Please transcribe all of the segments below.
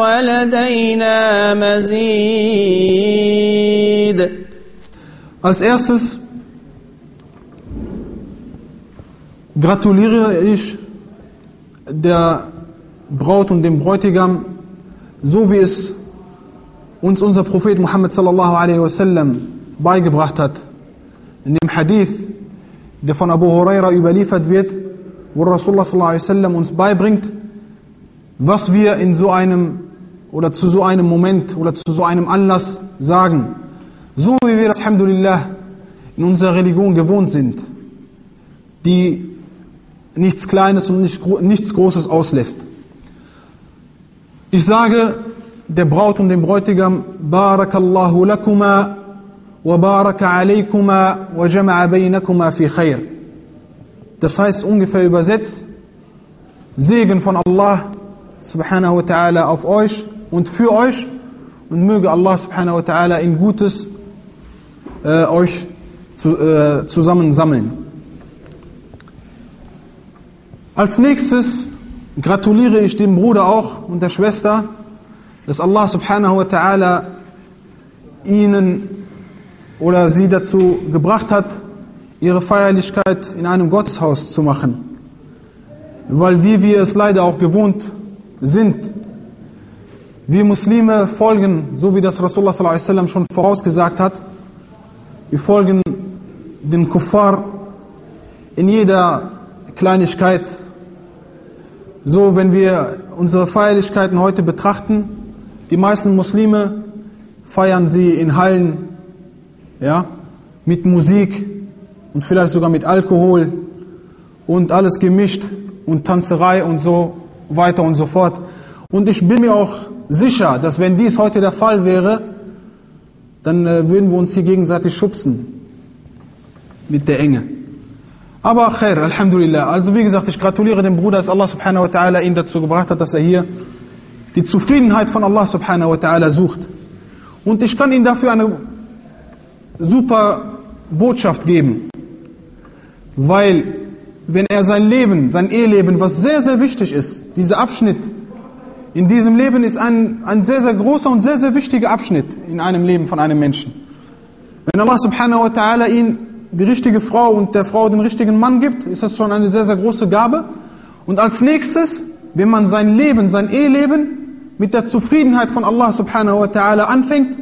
ولدينا مزيد Als erstes gratuliere ich der Braut und dem Bräutigam, so wie es uns unser Prophet Muhammad sallallahu alaihi wasallam beigebracht hat. In dem Hadith, der von Abu Huraira überliefert wird, wo Rasulullah sallallahu alaihi wasallam uns beibringt, was wir in so einem oder zu so einem Moment oder zu so einem Anlass sagen. So wie wir das, Alhamdulillah, in unserer Religion gewohnt sind, die nichts Kleines und nichts Großes auslässt. Ich sage der Braut und dem Bräutigam, Barakallahu lakuma wa baraka alaykuma wa jama'a baynakuma fi khair. Das heißt ungefähr übersetzt, Segen von Allah subhanahu wa ta'ala auf euch und für euch und möge Allah subhanahu wa ta'ala in Gutes äh, euch zu, äh, zusammensammeln. Als nächstes gratuliere ich dem Bruder auch und der Schwester, dass Allah subhanahu wa ta'ala ihnen oder sie dazu gebracht hat, ihre Feierlichkeit in einem Gotteshaus zu machen. Weil wie wir es leider auch gewohnt sind, wir Muslime folgen, so wie das Rasulullah schon vorausgesagt hat, wir folgen dem Kuffar in jeder Kleinigkeit. So, wenn wir unsere Feierlichkeiten heute betrachten, die meisten Muslime feiern sie in Hallen, ja, mit Musik und vielleicht sogar mit Alkohol und alles gemischt und Tanzerei und so weiter und so fort. Und ich bin mir auch sicher, dass wenn dies heute der Fall wäre, dann äh, würden wir uns hier gegenseitig schubsen mit der Enge. Aber khair, Alhamdulillah. Also wie gesagt, ich gratuliere dem Bruder, dass Allah subhanahu wa ta'ala ihn dazu gebracht hat, dass er hier die Zufriedenheit von Allah subhanahu wa ta'ala sucht. Und ich kann ihm dafür eine super Botschaft geben. Weil wenn er sein Leben, sein Eheleben, was sehr, sehr wichtig ist, dieser Abschnitt in diesem Leben ist ein, ein sehr, sehr großer und sehr, sehr wichtiger Abschnitt in einem Leben von einem Menschen. Wenn Allah subhanahu wa ta'ala ihn die richtige Frau und der Frau den richtigen Mann gibt, ist das schon eine sehr, sehr große Gabe. Und als nächstes, wenn man sein Leben, sein Eheleben mit der Zufriedenheit von Allah subhanahu wa ta'ala anfängt,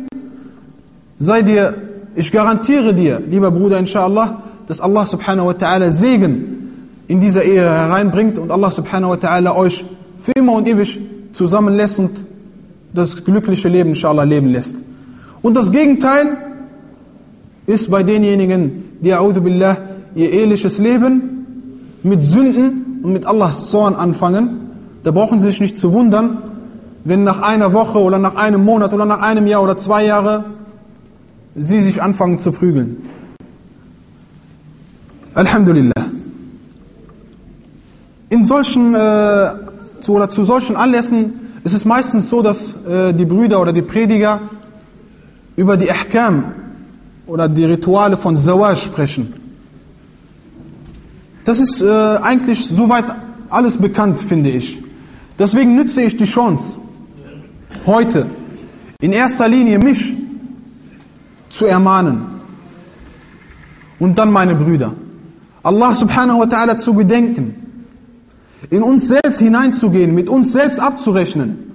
sei dir, ich garantiere dir, lieber Bruder, inshallah, dass Allah subhanahu wa ta'ala Segen in dieser Ehe hereinbringt und Allah subhanahu wa ta'ala euch für immer und ewig zusammenlässt und das glückliche Leben inshallah leben lässt. Und das Gegenteil ist bei denjenigen, die a'udhu billah, ihr eheliches Leben mit Sünden und mit Allahs Zorn anfangen. Da brauchen sie sich nicht zu wundern, wenn nach einer Woche oder nach einem Monat oder nach einem Jahr oder zwei Jahre sie sich anfangen zu prügeln. Alhamdulillah. In solchen äh, zu, oder zu solchen Anlässen ist es meistens so, dass äh, die Brüder oder die Prediger über die Ahkam oder die Rituale von Zawaj sprechen. Das ist äh, eigentlich soweit alles bekannt, finde ich. Deswegen nütze ich die Chance, heute in erster Linie mich zu ermahnen und dann meine Brüder. Allah subhanahu wa ta'ala zu gedenken, in uns selbst hineinzugehen, mit uns selbst abzurechnen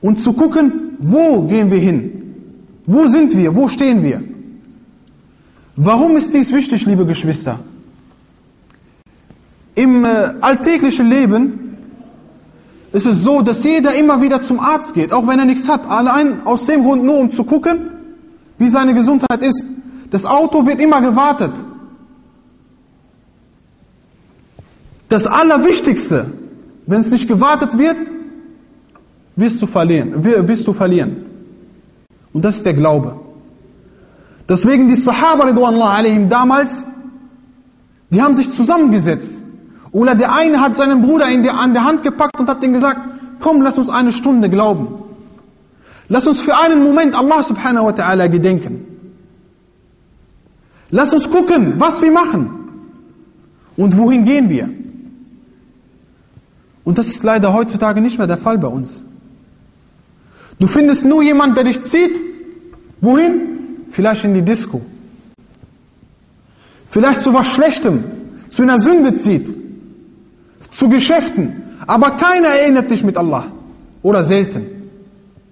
und zu gucken, wo gehen wir hin? Wo sind wir? Wo stehen wir? Warum ist dies wichtig, liebe Geschwister? Im äh, alltäglichen Leben ist es so, dass jeder immer wieder zum Arzt geht, auch wenn er nichts hat. Allein aus dem Grund nur, um zu gucken, wie seine Gesundheit ist. Das Auto wird immer gewartet. Das Allerwichtigste, wenn es nicht gewartet wird, wirst du verlieren, wirst du verlieren. Und das ist der Glaube. Deswegen die Sahaba alaihim damals, die haben sich zusammengesetzt. Oder der eine hat seinen Bruder in die, an der Hand gepackt und hat ihm gesagt, komm, lass uns eine Stunde glauben. Lass uns für einen Moment Allah subhanahu wa ta'ala gedenken. Lass uns gucken, was wir machen und wohin gehen wir. Und das ist leider heutzutage nicht mehr der Fall bei uns. Du findest nur jemand, der dich zieht. Wohin? Vielleicht in die Disco. Vielleicht zu was Schlechtem, zu einer Sünde zieht, zu Geschäften. Aber keiner erinnert dich mit Allah. Oder selten,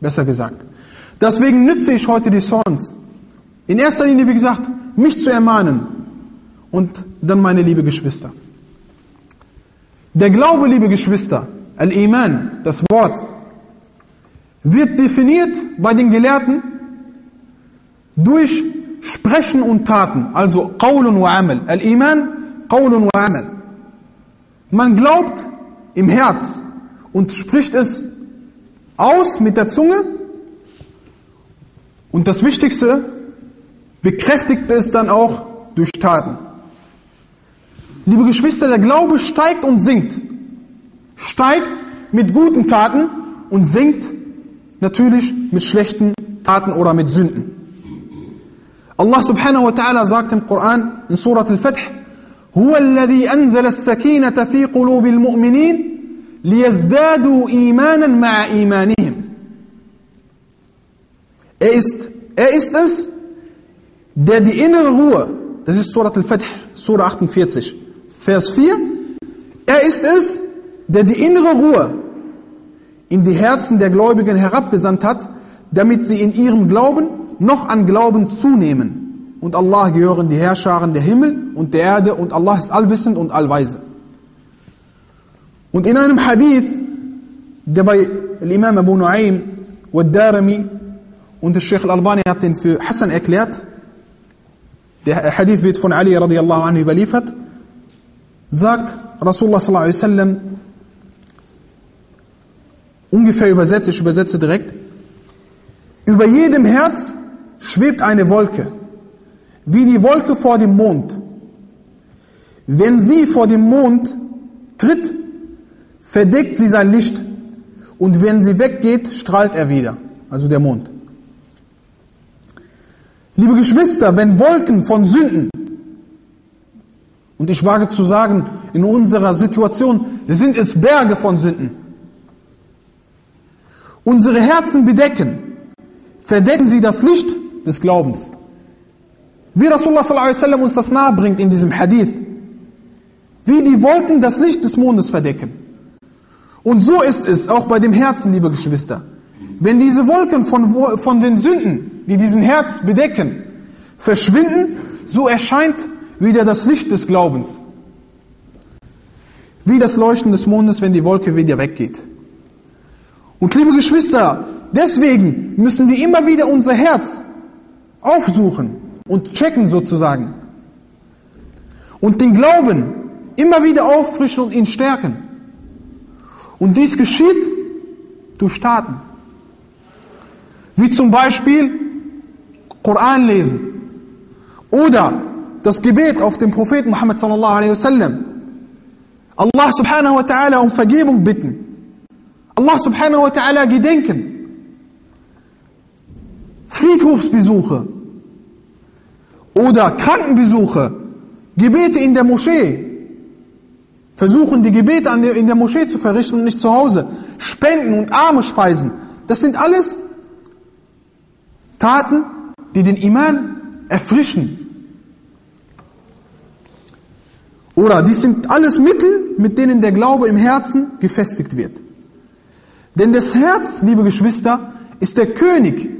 besser gesagt. Deswegen nütze ich heute die Chance. In erster Linie, wie gesagt, mich zu ermahnen und dann meine liebe Geschwister. Der Glaube, liebe Geschwister, Al-Iman, das Wort, wird definiert bei den Gelehrten durch Sprechen und Taten, also Qawlun wa Amal. Al-Iman, Qawlun wa Amal. Man glaubt im Herz und spricht es aus mit der Zunge und das Wichtigste, bekräftigt es dann auch durch Taten. Liebe Geschwister, der Glaube steigt und sinkt. Steigt mit guten Taten und sinkt natürlich mit schlechten Taten oder mit Sünden. Allah subhanahu wa ta'ala sagt im Koran in Surat al-Fath, هو الذي أنزل السكينة في قلوب المؤمنين ليزدادوا إيمانا مع إيمانهم Er ist, er ist es, der die innere Ruhe, das ist Surat al-Fath, Surah 48, Vers 4, er ist es, der die innere Ruhe in die Herzen der Gläubigen herabgesandt hat, damit sie in ihrem Glauben noch an Glauben zunehmen. Und Allah gehören die Herrscharen der Himmel und der Erde und Allah ist allwissend und allweise. Und in einem Hadith, der bei Imam Abu Nu'aym und Darami und der Sheikh Al-Albani hat den für Hassan erklärt, der Hadith wird von Ali radiallahu anhu überliefert, sagt Rasulullah sallallahu alaihi wasallam, ungefähr übersetzt, ich übersetze direkt, über jedem Herz schwebt eine Wolke, wie die Wolke vor dem Mond. Wenn sie vor dem Mond tritt, verdeckt sie sein Licht und wenn sie weggeht, strahlt er wieder, also der Mond. Liebe Geschwister, wenn Wolken von Sünden, und ich wage zu sagen, in unserer Situation sind es Berge von Sünden, unsere Herzen bedecken, verdecken sie das Licht des Glaubens. Wie Rasulullah wasallam uns das nahe bringt in diesem Hadith. Wie die Wolken das Licht des Mondes verdecken. Und so ist es auch bei dem Herzen, liebe Geschwister. Wenn diese Wolken von, von den Sünden, die diesen Herz bedecken, verschwinden, so erscheint wieder das Licht des Glaubens. Wie das Leuchten des Mondes, wenn die Wolke wieder weggeht. Und liebe Geschwister, deswegen müssen wir immer wieder unser Herz aufsuchen und checken sozusagen. Und den Glauben immer wieder auffrischen und ihn stärken. Und dies geschieht durch Taten. Wie zum Beispiel Koran lesen. Oder das Gebet auf den Propheten Muhammad sallallahu alaihi wasallam. Allah subhanahu wa ta'ala um Vergebung bitten. Allah subhanahu wa ta'ala gedenken. Friedhofsbesuche oder Krankenbesuche, Gebete in der Moschee, versuchen die Gebete in der Moschee zu verrichten und nicht zu Hause, Spenden und Arme speisen, das sind alles Taten, die den Iman erfrischen. Oder dies sind alles Mittel, mit denen der Glaube im Herzen gefestigt wird. Denn das Herz, liebe Geschwister, ist der König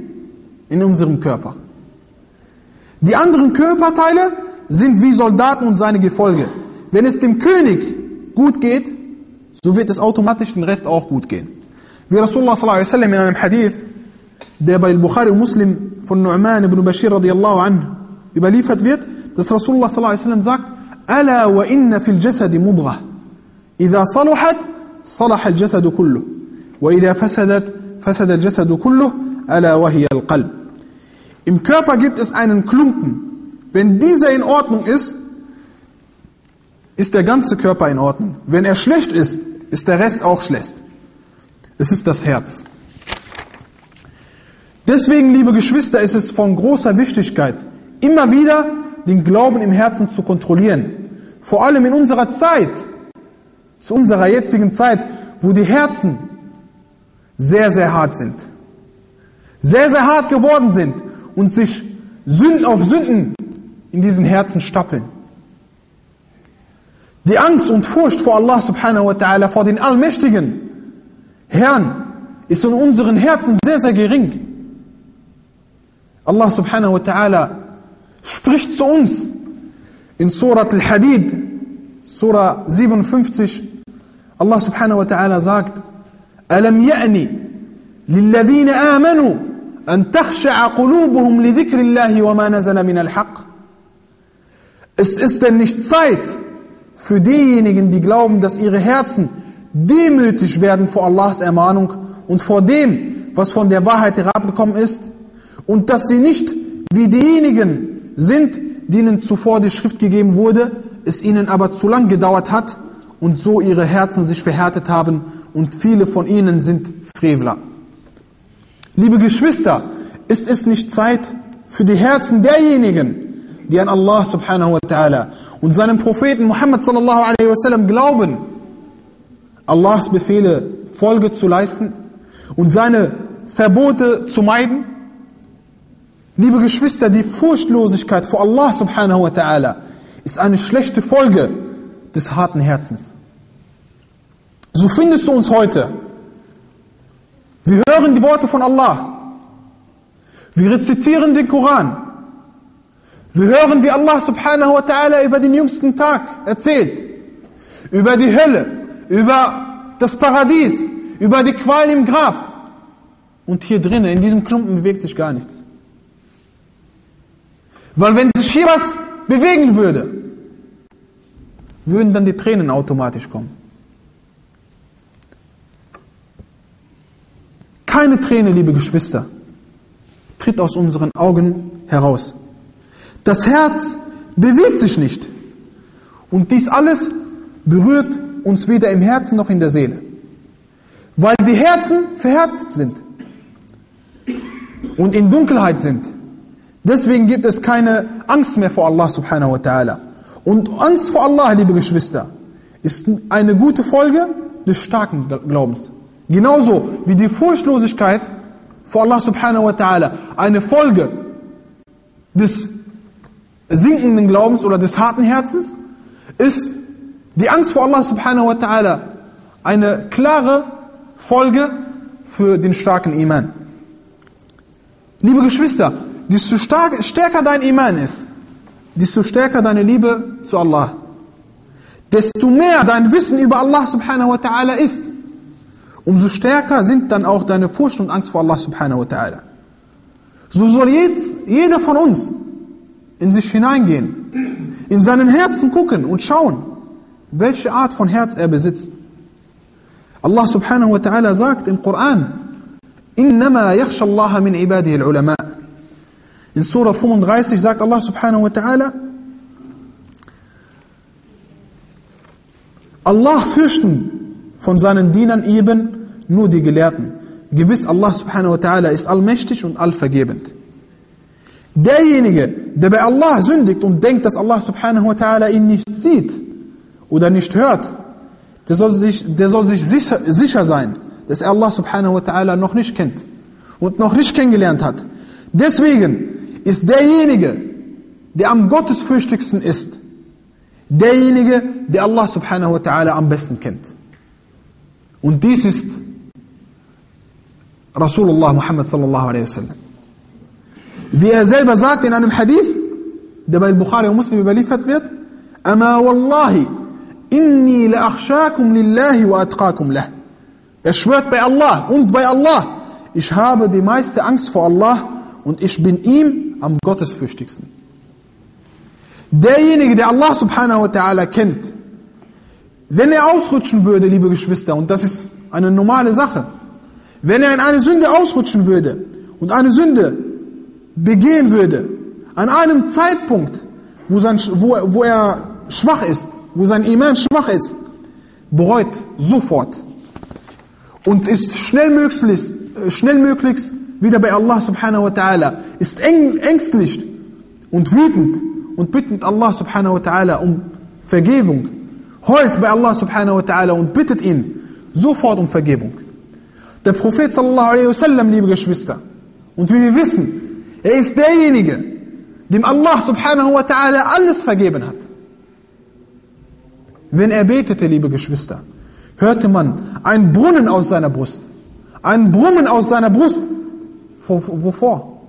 in unserem Körper. Die anderen Körperteile sind wie Soldaten und seine Gefolge. Wenn es dem König gut geht, so wird es automatisch den Rest auch gut gehen. Wie Rasulullah sallallahu alaihi wasallam in einem Hadith, der bei Bukhari und Muslim von Nu'man ibn Bashir radiallahu anhu überliefert wird, dass Rasulullah sallallahu alaihi wasallam sagt, ألا وإن في الجسد مضغة إذا صلحت صلح الجسد كله وإذا فسدت فسد الجسد كله ألا وهي القلب Im Körper gibt es einen Klumpen. Wenn dieser in Ordnung ist, ist der ganze Körper in Ordnung. Wenn er schlecht ist, ist der Rest auch schlecht. Es ist das Herz. Deswegen, liebe Geschwister, ist es von großer Wichtigkeit, immer wieder den Glauben im Herzen zu kontrollieren. Vor allem in unserer Zeit, zu unserer jetzigen Zeit, wo die Herzen sehr, sehr hart sind. Sehr, sehr hart geworden sind und sich Sünden auf Sünden in diesen Herzen stapeln. Die Angst und Furcht vor Allah subhanahu wa ta'ala, vor den allmächtigen Herrn, ist in unseren Herzen sehr, sehr gering. Allah subhanahu wa ta'ala spricht zu uns in Surat Al-Hadid, Surah 57. Allah subhanahu wa ta'ala sagt, ألم يأني للذين آمنوا أن تخشع قلوبهم لذكر الله وما نزل من الحق Es ist denn nicht Zeit für diejenigen, die glauben, dass ihre Herzen demütig werden vor Allahs Ermahnung und vor dem, was von der Wahrheit herabgekommen ist und dass sie nicht wie diejenigen sind, denen zuvor die Schrift gegeben wurde, es ihnen aber zu lang gedauert hat und so ihre Herzen sich verhärtet haben und viele von ihnen sind Frevler. Liebe Geschwister, ist es nicht Zeit für die Herzen derjenigen, die an Allah subhanahu wa ta'ala und seinem Propheten Muhammad sallallahu alaihi wasallam glauben, Allahs Befehle Folge zu leisten und seine Verbote zu meiden? Liebe Geschwister, die Furchtlosigkeit vor Allah subhanahu wa ta'ala ist eine schlechte Folge des harten Herzens. So findest du uns heute. Wir hören die Worte von Allah. Wir rezitieren den Koran. Wir hören, wie Allah subhanahu wa ta'ala über den jüngsten Tag erzählt. Über die Hölle, über das Paradies, über die Qual im Grab. Und hier drinnen, in diesem Klumpen, bewegt sich gar nichts. Weil wenn sich hier was bewegen würde, würden dann die Tränen automatisch kommen. Keine Träne, liebe Geschwister, tritt aus unseren Augen heraus. Das Herz bewegt sich nicht. Und dies alles berührt uns weder im Herzen noch in der Seele. Weil die Herzen verhärtet sind und in Dunkelheit sind. Deswegen gibt es keine Angst mehr vor Allah subhanahu wa ta'ala. Und Angst vor Allah, liebe Geschwister, ist eine gute Folge des starken Glaubens. Genauso wie die Furchtlosigkeit vor Allah subhanahu wa ta'ala eine Folge des sinkenden Glaubens oder des harten Herzens ist die Angst vor Allah subhanahu wa ta'ala eine klare Folge für den starken Iman. Liebe Geschwister, desto stark, stärker dein Iman ist, desto stärker deine Liebe zu Allah, desto mehr dein Wissen über Allah subhanahu wa ta'ala ist, umso stärker sind dann auch deine Furcht und Angst vor Allah subhanahu wa ta'ala. So soll jetzt jeder von uns in sich hineingehen, in seinen Herzen gucken und schauen, welche Art von Herz er besitzt. Allah subhanahu wa ta'ala sagt im Koran, إنما يخشى الله من عباده العلماء in Surah 35 sagt Allah subhanahu wa ta'ala, Allah fürchten von seinen Dienern eben nur die Gelehrten. Gewiss, Allah subhanahu wa ta'ala ist allmächtig und allvergebend. Derjenige, der bei Allah sündigt und denkt, dass Allah subhanahu wa ta'ala ihn nicht sieht oder nicht hört, der soll sich, der soll sich sicher, sicher sein, dass er Allah subhanahu wa ta'ala noch nicht kennt und noch nicht kennengelernt hat. Deswegen ist derjenige, der am gottesfürchtigsten ist, derjenige, der Allah subhanahu wa ta'ala am besten kennt. Und dies ist Rasulullah Muhammad sallallahu alaihi wasallam. Wie er selber sagt in einem Hadith, der bei Bukhari und Muslim überliefert wird, أما والله إني لأخشاكم لله وأتقاكم له. Er schwört bei Allah und bei Allah, ich habe die meiste Angst vor Allah und ich bin ihm am gottesfürchtigsten. Derjenige, der Allah subhanahu wa ta'ala kennt, wenn er ausrutschen würde, liebe Geschwister, und das ist eine normale Sache, wenn er in eine Sünde ausrutschen würde und eine Sünde begehen würde, an einem Zeitpunkt, wo, sein, wo, wo er schwach ist, wo sein Iman schwach ist, bereut sofort und ist schnellmöglichst, schnellmöglichst wieder bei Allah subhanahu wa ta'ala, ist ängstlich und wütend und bittet Allah subhanahu wa ta'ala um Vergebung, heult bei Allah subhanahu wa ta'ala und bittet ihn sofort um Vergebung. Der Prophet sallallahu alaihi wasallam, liebe Geschwister, und wie wir wissen, er ist derjenige, dem Allah subhanahu wa ta'ala alles vergeben hat. Wenn er betete, liebe Geschwister, hörte man einen Brunnen aus seiner Brust. Einen Brummen aus seiner Brust. Wovor?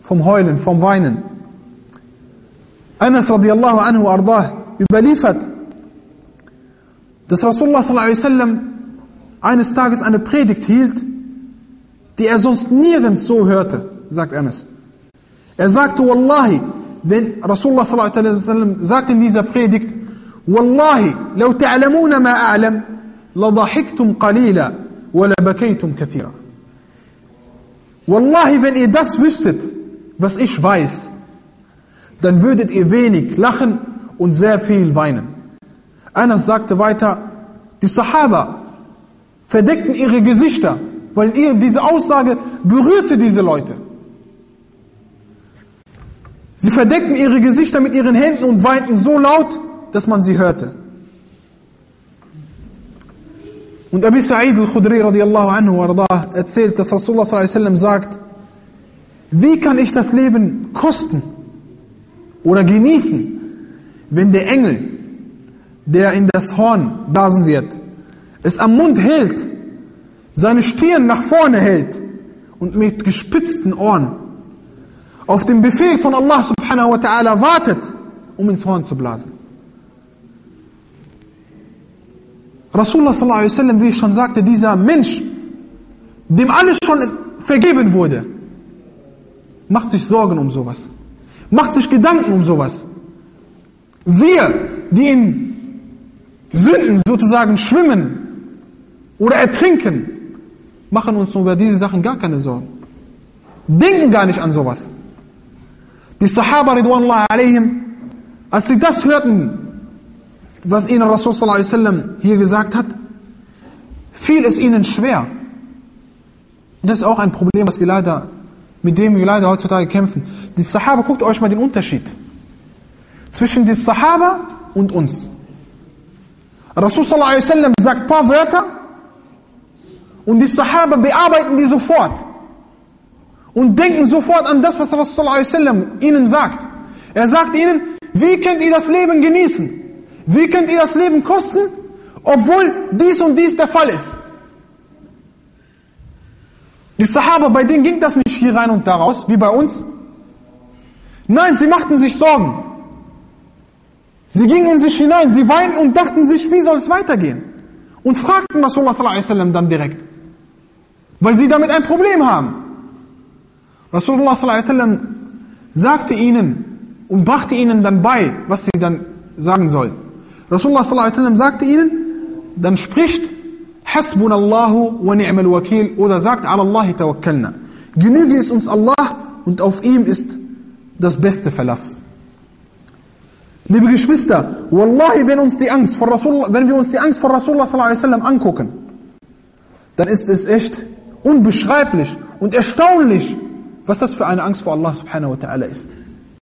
Vom Heulen, vom Weinen. Anas radiallahu anhu ardah überliefert, dass Rasulullah sallallahu alaihi wasallam eines Tages eine Predigt hielt, die er sonst nirgends so hörte, sagt Anas. Er sagte, Wallahi, wenn Rasulullah sallallahu alaihi wasallam sagt in dieser Predigt, Wallahi, لو تعلمون ما أعلم لضحكتم قليلا ولبكيتم كثيرا. Wallahi, wenn ihr das wüsstet, was ich weiß, dann würdet ihr wenig lachen und sehr viel weinen. Anas sagte weiter, die Sahaba verdeckten ihre Gesichter, weil ihr diese Aussage berührte diese Leute. Sie verdeckten ihre Gesichter mit ihren Händen und weinten so laut, dass man sie hörte. Und Abi Sa'id al-Khudri radiallahu anhu wardah erzählt, dass Rasulullah sallallahu sagt, wie kann ich das Leben kosten oder genießen, wenn der Engel, der in das Horn blasen wird, es am Mund hält, seine Stirn nach vorne hält und mit gespitzten Ohren auf den Befehl von Allah subhanahu wa ta'ala wartet, um ins Horn zu blasen. Rasulullah sallallahu alaihi wasallam, wie ich schon sagte, dieser Mensch, dem alles schon vergeben wurde, macht sich Sorgen um sowas, macht sich Gedanken um sowas. Wir, die in Sünden sozusagen schwimmen oder ertrinken, machen uns über diese Sachen gar keine Sorgen. Denken gar nicht an sowas. Die Sahaba alaihim, als sie das hörten, was ihnen Rasul sallallahu alaihi wasallam hier gesagt hat, fiel es ihnen schwer. Das ist auch ein Problem, was wir leider, mit dem wir leider heutzutage kämpfen. Die Sahaba, guckt euch mal den Unterschied zwischen den Sahaba und uns. Rasul sallallahu alaihi wasallam sagt ein paar Wörter und die Sahaba bearbeiten die sofort und denken sofort an das, was Rasul sallallahu alaihi wasallam ihnen sagt. Er sagt ihnen, wie könnt ihr das Leben genießen? Wie könnt ihr das Leben kosten, obwohl dies und dies der Fall ist? Die Sahaba, bei denen ging das nicht hier rein und da raus, wie bei uns. Nein, sie machten sich Sorgen. Sie gingen in sich hinein, sie weinten und dachten sich, wie soll es weitergehen? Und fragten Rasulullah sallallahu dann direkt, weil sie damit ein Problem haben. Rasulullah sallallahu sagte ihnen und brachte ihnen dann bei, was sie dann sagen sollen. Rasulullah sallallahu alaihi sagte ihnen, dann spricht Hasbunallahu wa ni'mal wakil oder sagt Allah tawakkalna. Genüge ist uns Allah und auf ihm ist das beste Verlass. Liebe Geschwister, wallahi, wenn uns die Angst vor wenn wir uns die Angst vor Rasulullah sallallahu angucken, dann ist es echt unbeschreiblich und erstaunlich, was das für eine Angst vor Allah subhanahu wa ta'ala ist.